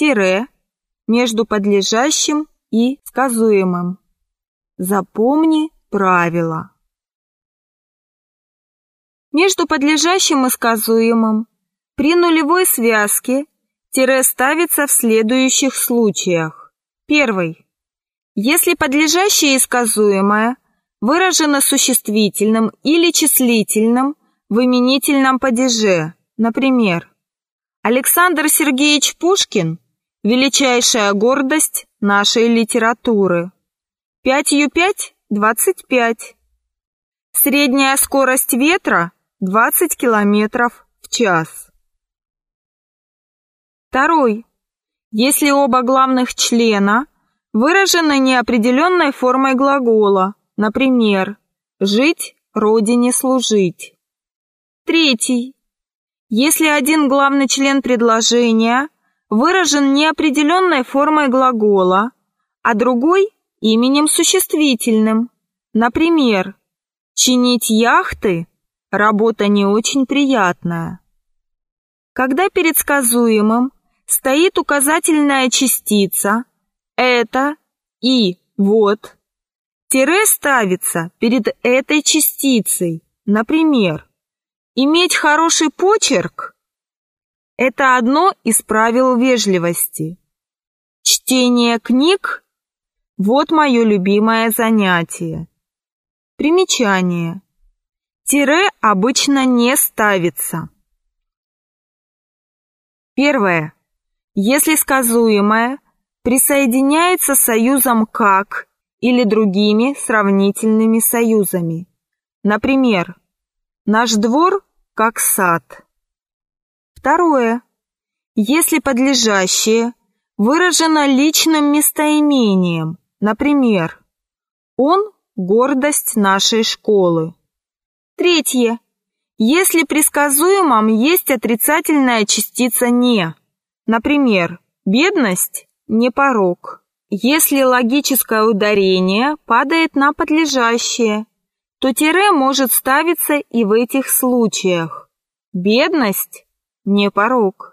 тире между подлежащим и сказуемым. Запомни правила. Между подлежащим и сказуемым при нулевой связке тире ставится в следующих случаях. Первый. Если подлежащее и сказуемое выражено существительным или числительным в именительном падеже, например, Александр Сергеевич Пушкин – величайшая гордость нашей литературы. Пятью пять – двадцать пять. Средняя скорость ветра – двадцать километров в час. Второй. Если оба главных члена выражены неопределенной формой глагола, например, «жить, родине служить». Третий. Если один главный член предложения выражен неопределенной формой глагола, а другой – именем существительным, например, «чинить яхты» – работа не очень приятная. Когда перед сказуемым стоит указательная частица «это» и «вот», тире ставится перед этой частицей, например, Иметь хороший почерк – это одно из правил вежливости. Чтение книг – вот мое любимое занятие. Примечание. Тире обычно не ставится. Первое. Если сказуемое присоединяется союзом «как» или другими сравнительными союзами. Например, наш двор как сад. Второе. Если подлежащее выражено личным местоимением, например, «Он – гордость нашей школы». Третье. Если при сказуемом есть отрицательная частица «не», например, «бедность» – не порог. Если логическое ударение падает на подлежащее, то тире может ставиться и в этих случаях. Бедность – не порог.